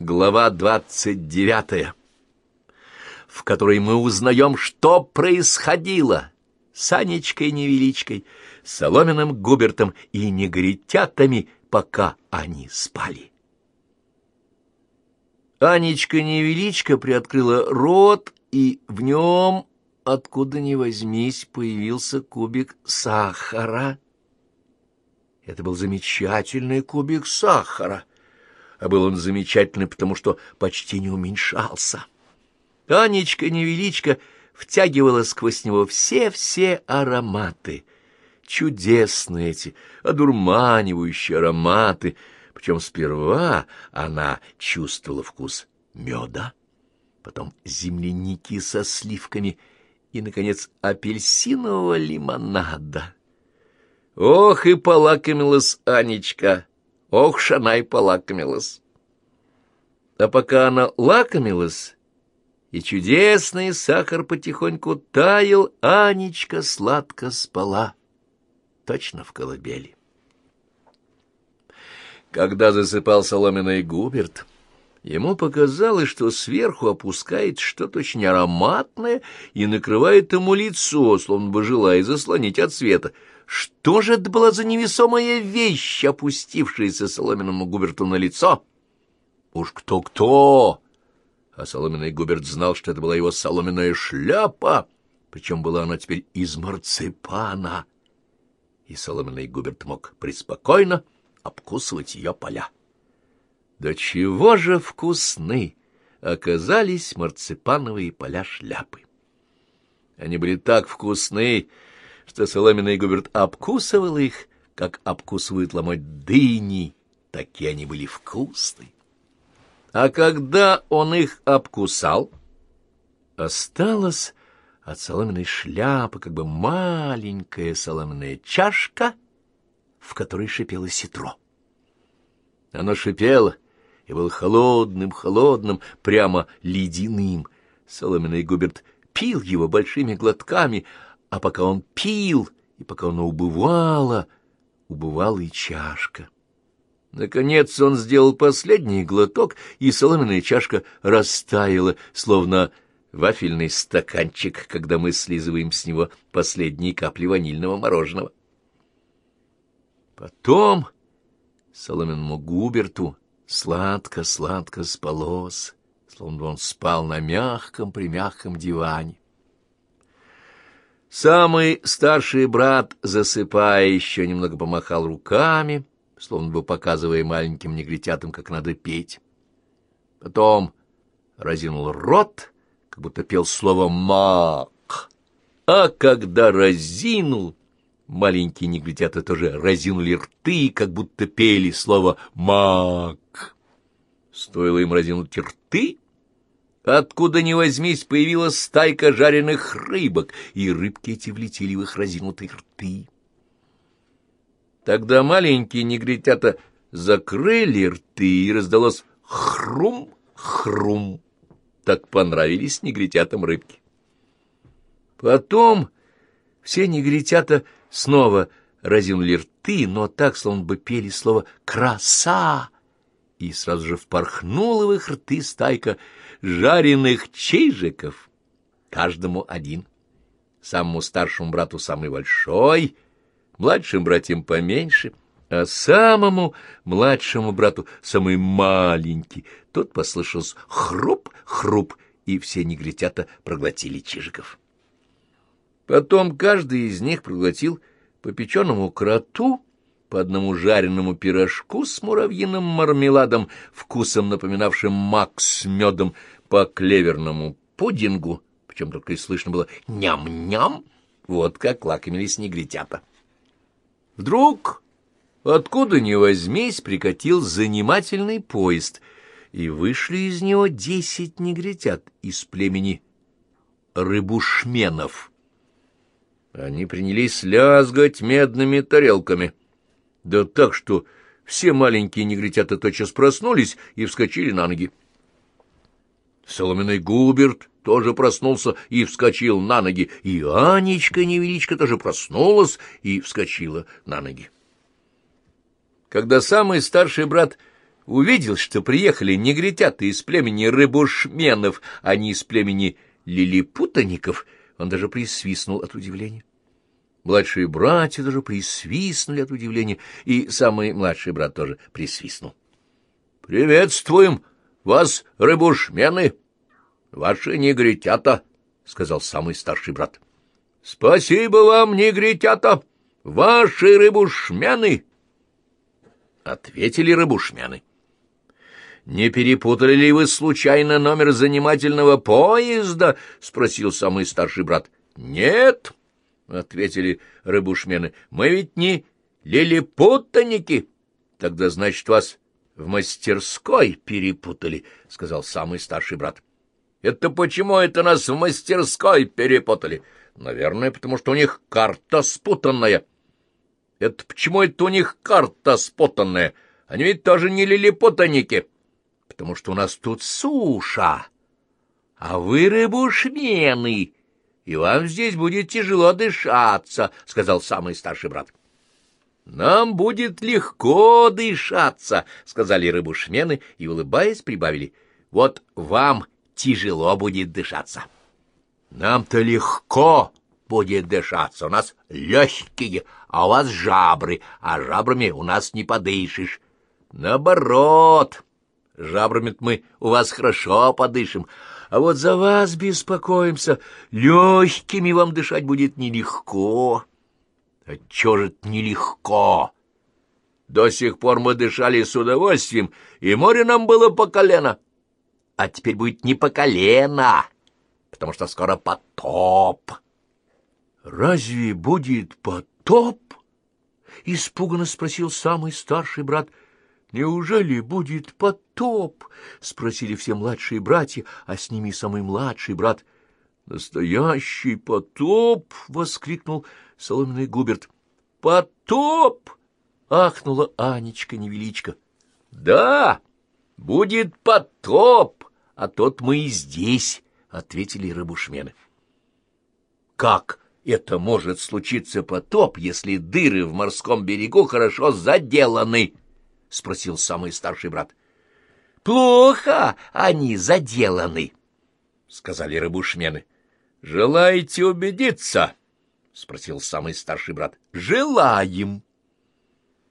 Глава двадцать девятая, в которой мы узнаем, что происходило с Анечкой Невеличкой, Соломенным Губертом и негритятами, пока они спали. Анечка Невеличка приоткрыла рот, и в нем, откуда ни возьмись, появился кубик сахара. Это был замечательный кубик сахара — а был он замечательный, потому что почти не уменьшался. Анечка-невеличка втягивала сквозь него все-все ароматы, чудесные эти, одурманивающие ароматы, причем сперва она чувствовала вкус меда, потом земляники со сливками и, наконец, апельсинового лимонада. Ох, и полакомилась Анечка Ох, Шанай полакомилась. А пока она лакомилась, и чудесный сахар потихоньку таял, Анечка сладко спала, точно в колыбели. Когда засыпал соломенный Губерт, ему показалось, что сверху опускает что-то очень ароматное и накрывает ему лицо, словно бы желая заслонить от света — что же это была за невесомая вещь, опустившаяся соломенному Губерту на лицо? Уж кто-кто! А соломенный Губерт знал, что это была его соломенная шляпа, причем была она теперь из марципана. И соломенный Губерт мог преспокойно обкусывать ее поля. Да чего же вкусны оказались марципановые поля шляпы! Они были так вкусны, что соломенный Губерт обкусывал их, как обкусывают ломоть дыни, такие они были вкусные. А когда он их обкусал, осталась от соломенной шляпы как бы маленькая соломенная чашка, в которой шипело ситро. Оно шипело и было холодным-холодным, прямо ледяным. Соломенный Губерт пил его большими глотками, а пока он пил, и пока оно убывало, убывала и чашка. Наконец он сделал последний глоток, и соломенная чашка растаяла, словно вафельный стаканчик, когда мы слизываем с него последние капли ванильного мороженого. Потом соломенному Губерту сладко-сладко спалось, словно он спал на мягком-примягком диване. Самый старший брат, засыпая, еще немного помахал руками, словно бы показывая маленьким негритятам, как надо петь. Потом разинул рот, как будто пел слово «мак». А когда разинул, маленькие негритята тоже разинули рты, как будто пели слово «мак». Стоило им разинуть рты, Откуда ни возьмись, появилась стайка жареных рыбок, и рыбки эти влетели в их разинутые рты. Тогда маленькие негритята закрыли рты, и раздалось хрум-хрум. Так понравились негритятам рыбки. Потом все негритята снова разинули рты, но так, словно бы пели слово «краса», и сразу же впорхнула в их рты стайка жареных чижиков, каждому один. Самому старшему брату самый большой, младшим братьям поменьше, а самому младшему брату самый маленький. Тот послышался хруп-хруп, и все негритята проглотили чижиков. Потом каждый из них проглотил по печеному кроту, по одному жареному пирожку с муравьиным мармеладом, вкусом напоминавшим мак с медом, по клеверному пудингу, причем только и слышно было «ням-ням», вот как лакомились негритята. Вдруг, откуда ни возьмись, прикатил занимательный поезд, и вышли из него десять негритят из племени рыбушменов. Они принялись лязгать медными тарелками — да так, что все маленькие негритята тотчас проснулись и вскочили на ноги. Соломенный Губерт тоже проснулся и вскочил на ноги, и Анечка-невеличка тоже проснулась и вскочила на ноги. Когда самый старший брат увидел, что приехали негритята из племени рыбушменов, а не из племени лилипутаников, он даже присвистнул от удивления. Младшие братья даже присвистнули от удивления, и самый младший брат тоже присвистнул. — Приветствуем вас, рыбушмены! Ваши негритята! — сказал самый старший брат. — Спасибо вам, негритята! Ваши рыбушмены! — ответили рыбушмены. — Не перепутали ли вы случайно номер занимательного поезда? — спросил самый старший брат. — Нет, — ответили рыбушмены, — мы ведь не лилипутаники. — Тогда, значит, вас в мастерской перепутали, — сказал самый старший брат. — Это почему это нас в мастерской перепутали? Наверное, потому что у них карта спутанная. — Это почему это у них карта спутанная? Они ведь тоже не лилипутаники. — Потому что у нас тут суша, а вы рыбушмены и вам здесь будет тяжело дышаться, — сказал самый старший брат. — Нам будет легко дышаться, — сказали рыбушмены и, улыбаясь, прибавили. — Вот вам тяжело будет дышаться. — Нам-то легко будет дышаться, у нас легкие, а у вас жабры, а жабрами у нас не подышишь. Наоборот, жабрами мы у вас хорошо подышим, а вот за вас беспокоимся. Легкими вам дышать будет нелегко. А чё же нелегко? До сих пор мы дышали с удовольствием, и море нам было по колено. А теперь будет не по колено, потому что скоро потоп. Разве будет потоп? Испуганно спросил самый старший брат — «Неужели будет потоп?» — спросили все младшие братья, а с ними самый младший брат. «Настоящий потоп!» — воскликнул соломенный Губерт. «Потоп!» — ахнула Анечка-невеличка. «Да, будет потоп, а тот мы и здесь!» — ответили рыбушмены. «Как?» это может случиться потоп, если дыры в морском берегу хорошо заделаны? — спросил самый старший брат. — Плохо они заделаны, — сказали рыбушмены. — Желаете убедиться? — спросил самый старший брат. — Желаем.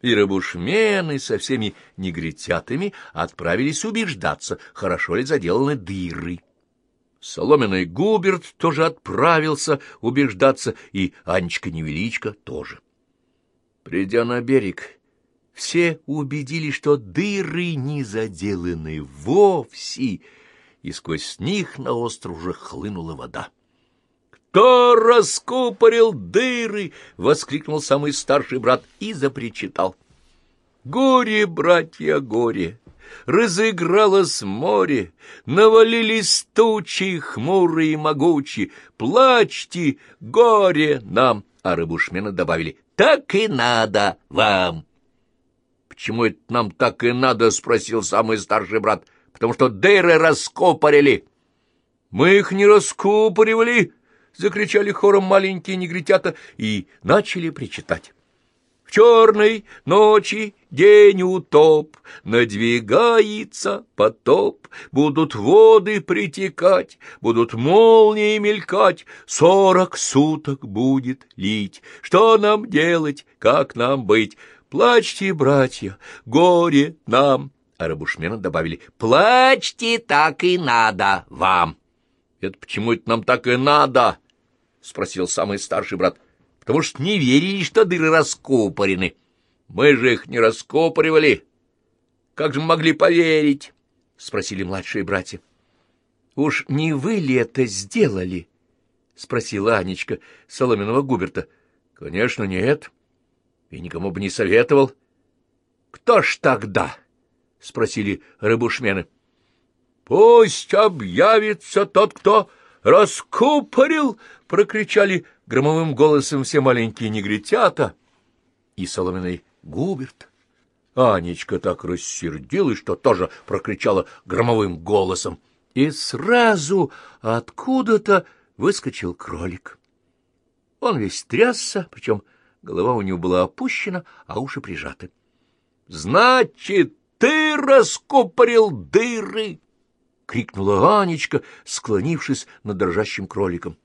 И рыбушмены со всеми негритятами отправились убеждаться, хорошо ли заделаны дыры. Соломенный Губерт тоже отправился убеждаться, и Анечка-невеличка тоже. Придя на берег, все убедились, что дыры не заделаны вовсе, и сквозь них на остров уже хлынула вода. «Кто раскупорил дыры?» — воскликнул самый старший брат и запричитал. «Горе, братья, горе! Разыгралось море, навалились тучи хмурые и могучие. Плачьте, горе нам!» А рыбушмены добавили «Так и надо вам!» «Почему это нам так и надо?» — спросил самый старший брат. «Потому что дыры раскопорили». «Мы их не раскопоривали!» — закричали хором маленькие негритята и начали причитать. В черной ночи день утоп, надвигается потоп, Будут воды притекать, будут молнии мелькать, Сорок суток будет лить. Что нам делать, как нам быть? «Плачьте, братья, горе нам!» А рабушмены добавили «Плачьте, так и надо вам!» «Это почему это нам так и надо?» — спросил самый старший брат. «Потому что не верили, что дыры раскопорены. Мы же их не раскопоривали. Как же мы могли поверить?» — спросили младшие братья. «Уж не вы ли это сделали?» — спросила Анечка Соломенного Губерта. «Конечно, нет» и никому бы не советовал. — Кто ж тогда? — спросили рыбушмены. — Пусть объявится тот, кто раскупорил! — прокричали громовым голосом все маленькие негритята и соломенный Губерт. Анечка так рассердилась, что тоже прокричала громовым голосом. И сразу откуда-то выскочил кролик. Он весь трясся, причем голова у него была опущена, а уши прижаты. — Значит Ты раскупорил дыры! — крикнула Анечка, склонившись над дрожащим кроликом.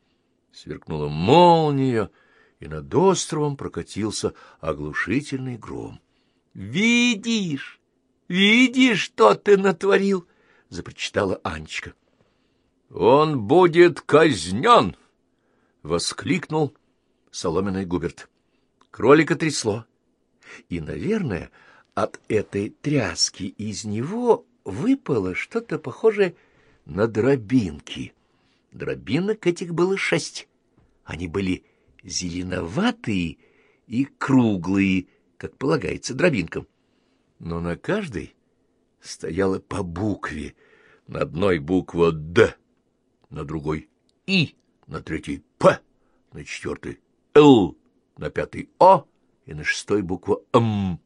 Сверкнула молния, и над островом прокатился оглушительный гром. — Видишь, видишь, что ты натворил? — запрочитала Анечка. — Он будет казнен! — воскликнул соломенный Губерт. Кролика трясло, и, наверное, от этой тряски из него выпало что-то похожее на дробинки. Дробинок этих было шесть. Они были зеленоватые и круглые, как полагается дробинкам. Но на каждой стояла по букве. На одной буква «Д», на другой «И», на третьей «П», на четвертой «Л», на пятой «О» и на шестой буква «М».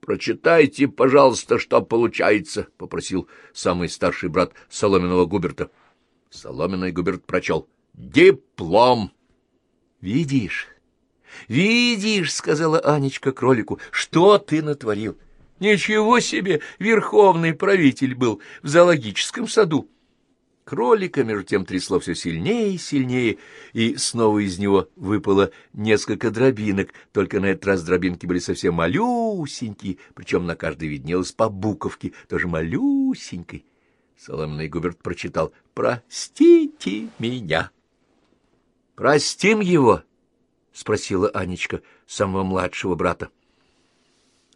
«Прочитайте, пожалуйста, что получается», — попросил самый старший брат Соломенного Губерта. Соломенный Губерт прочел. «Диплом». «Видишь, видишь», — сказала Анечка кролику, — «что ты натворил?» «Ничего себе! Верховный правитель был в зоологическом саду». Кролика, между тем, трясло все сильнее и сильнее, и снова из него выпало несколько дробинок, только на этот раз дробинки были совсем малюсенькие, причем на каждой виднелась по буковке, тоже малюсенькой. Соломенный Губерт прочитал «Простите меня». «Простим его?» — спросила Анечка самого младшего брата.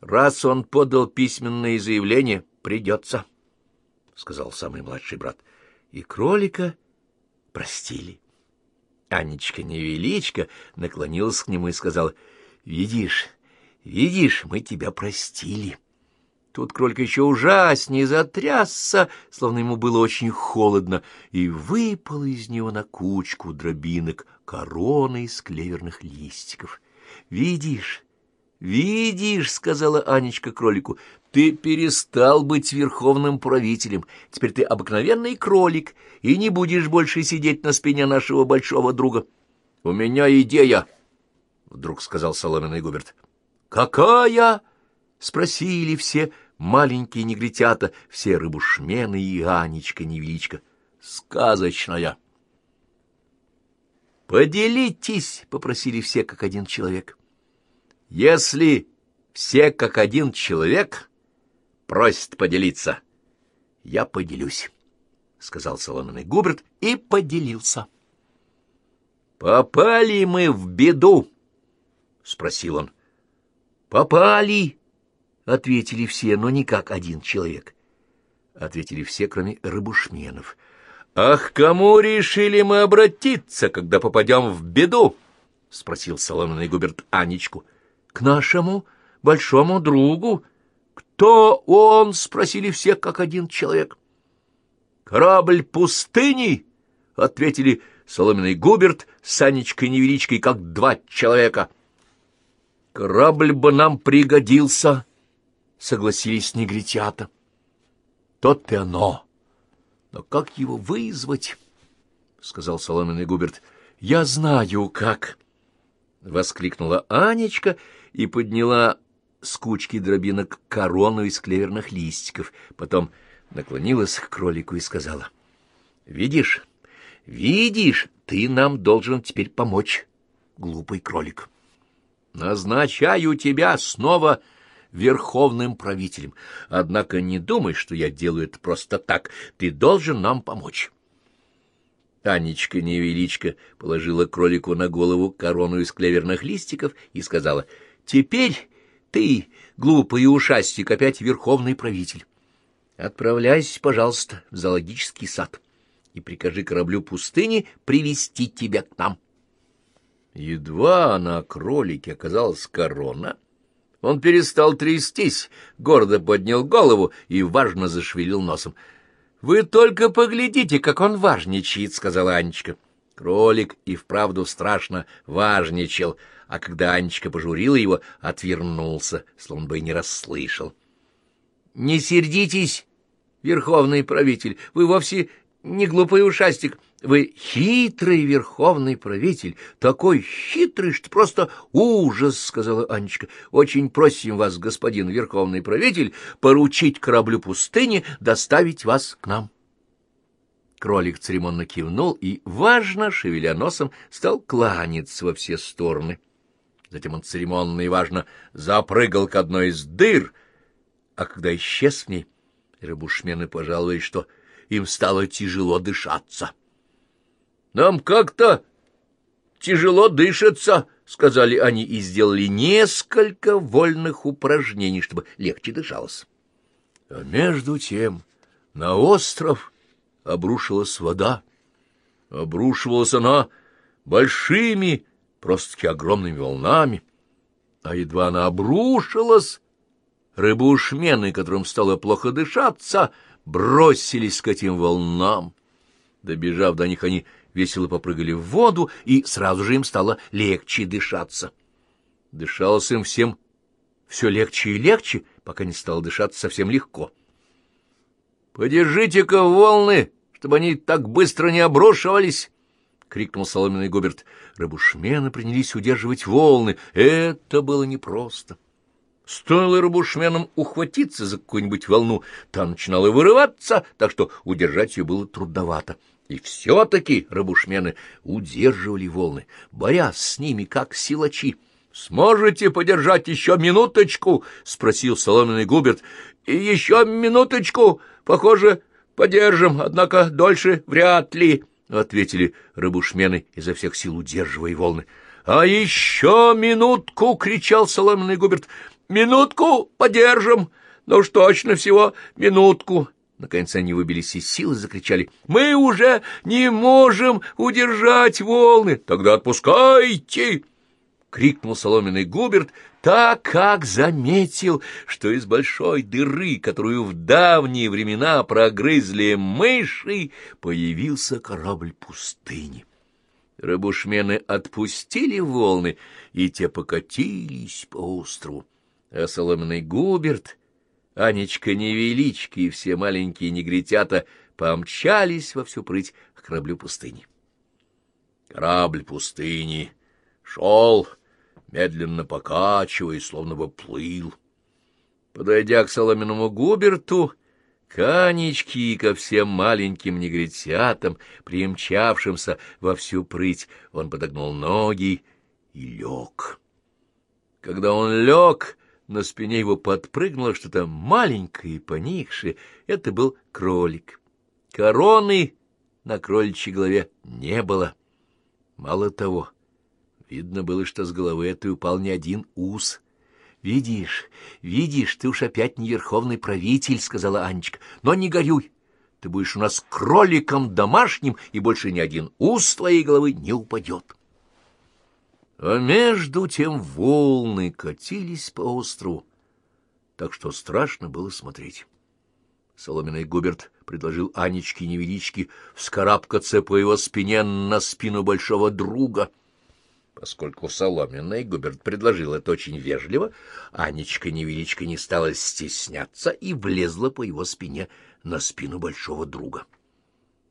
«Раз он подал письменное заявление, придется», — сказал самый младший брат и кролика простили. Анечка невеличко наклонилась к нему и сказала, «Видишь, видишь, мы тебя простили». Тут кролик еще ужаснее затрясся, словно ему было очень холодно, и выпал из него на кучку дробинок корона из клеверных листиков. «Видишь, видишь», — сказала Анечка кролику, ты перестал быть верховным правителем. Теперь ты обыкновенный кролик и не будешь больше сидеть на спине нашего большого друга. — У меня идея, — вдруг сказал соломенный Губерт. — Какая? — спросили все маленькие негритята, все рыбушмены и Анечка невеличка. — Сказочная. — Поделитесь, — попросили все как один человек. — Если все как один человек просит поделиться. — Я поделюсь, — сказал соломенный Губерт и поделился. — Попали мы в беду? — спросил он. — Попали, — ответили все, но не как один человек. Ответили все, кроме рыбушменов. — Ах, кому решили мы обратиться, когда попадем в беду? — спросил соломенный Губерт Анечку. — К нашему большому другу, «Кто он?» — спросили все, как один человек. «Корабль пустыни?» — ответили Соломенный Губерт с Анечкой Невеличкой, как два человека. «Корабль бы нам пригодился», — согласились негритята. «Тот и оно. Но как его вызвать?» — сказал Соломенный Губерт. «Я знаю, как!» — воскликнула Анечка и подняла с кучки дробинок корону из клеверных листиков, потом наклонилась к кролику и сказала, «Видишь, видишь, ты нам должен теперь помочь, глупый кролик. Назначаю тебя снова верховным правителем, однако не думай, что я делаю это просто так, ты должен нам помочь». Анечка невеличко положила кролику на голову корону из клеверных листиков и сказала, «Теперь ты, глупый ушастик, опять верховный правитель. Отправляйся, пожалуйста, в зоологический сад и прикажи кораблю пустыни привести тебя к нам. Едва на кролике оказалась корона, он перестал трястись, гордо поднял голову и важно зашевелил носом. — Вы только поглядите, как он важничает, — сказала Анечка. Кролик и вправду страшно важничал, а когда Анечка пожурила его, отвернулся, словно бы и не расслышал. — Не сердитесь, верховный правитель, вы вовсе не глупый ушастик. Вы хитрый верховный правитель, такой хитрый, что просто ужас, — сказала Анечка. Очень просим вас, господин верховный правитель, поручить кораблю пустыни доставить вас к нам. Кролик церемонно кивнул и, важно, шевеля носом, стал кланяться во все стороны. Затем он церемонно и важно запрыгал к одной из дыр, а когда исчез в ней, рыбушмены пожаловались, что им стало тяжело дышаться. — Нам как-то тяжело дышится, — сказали они и сделали несколько вольных упражнений, чтобы легче дышалось. А между тем на остров обрушилась вода. Обрушивалась она большими, просто-таки огромными волнами. А едва она обрушилась, рыбоушмены, которым стало плохо дышаться, бросились к этим волнам. Добежав до них, они весело попрыгали в воду, и сразу же им стало легче дышаться. Дышалось им всем все легче и легче, пока не стало дышаться совсем легко. «Подержите-ка волны, чтобы они так быстро не обрушивались!» — крикнул соломенный Губерт. Рыбушмены принялись удерживать волны. Это было непросто. Стоило рыбушменам ухватиться за какую-нибудь волну, та начинала вырываться, так что удержать ее было трудновато. И все-таки рыбушмены удерживали волны, борясь с ними, как силачи. — Сможете подержать еще минуточку? — спросил соломенный Губерт. — И еще минуточку, похоже, подержим, однако дольше вряд ли, — ответили рыбушмены, изо всех сил удерживая волны. — А еще минутку! — кричал соломенный Губерт. — Минутку подержим! Ну уж точно всего минутку! Наконец они выбились из сил и закричали. — Мы уже не можем удержать волны! Тогда отпускайте! — крикнул соломенный Губерт, так как заметил, что из большой дыры, которую в давние времена прогрызли мыши, появился корабль пустыни. Рыбушмены отпустили волны, и те покатились по острову. А соломенный Губерт Анечка Невеличка и все маленькие негритята помчались во всю прыть к кораблю пустыни. Корабль пустыни шел, медленно покачиваясь, словно бы плыл. Подойдя к соломенному губерту, к Анечке и ко всем маленьким негритятам, примчавшимся во всю прыть, он подогнул ноги и лег. Когда он лег, на спине его подпрыгнуло что-то маленькое и поникшее. Это был кролик. Короны на кроличьей голове не было. Мало того, видно было, что с головы этой упал не один ус. — Видишь, видишь, ты уж опять не верховный правитель, — сказала Анечка. — Но не горюй, ты будешь у нас кроликом домашним, и больше ни один ус твоей головы не упадет. — а между тем волны катились по острову, так что страшно было смотреть. Соломенный Губерт предложил Анечке невеличке вскарабкаться по его спине на спину большого друга. Поскольку Соломенный Губерт предложил это очень вежливо, Анечка невеличка не стала стесняться и влезла по его спине на спину большого друга.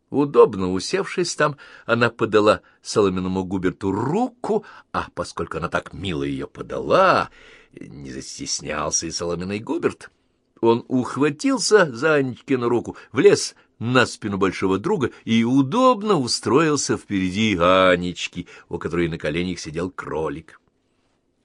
Удобно усевшись там, она подала соломенному Губерту руку, а поскольку она так мило ее подала, не застеснялся и соломенный Губерт. Он ухватился за Анечкину руку, влез на спину большого друга и удобно устроился впереди Анечки, у которой на коленях сидел кролик.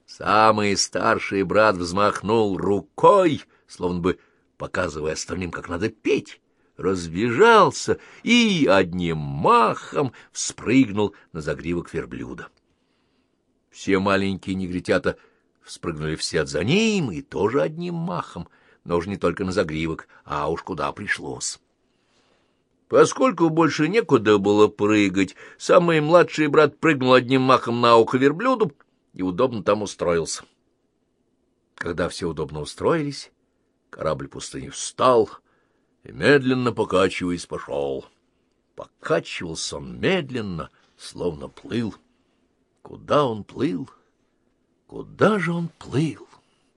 Самый старший брат взмахнул рукой, словно бы показывая остальным, как надо петь разбежался и одним махом вспрыгнул на загривок верблюда. Все маленькие негритята вспрыгнули вслед за ним и тоже одним махом, но уж не только на загривок, а уж куда пришлось. Поскольку больше некуда было прыгать, самый младший брат прыгнул одним махом на ухо верблюду и удобно там устроился. Когда все удобно устроились, корабль пустыни встал — и, медленно покачиваясь, пошел. Покачивался он медленно, словно плыл. Куда он плыл? Куда же он плыл?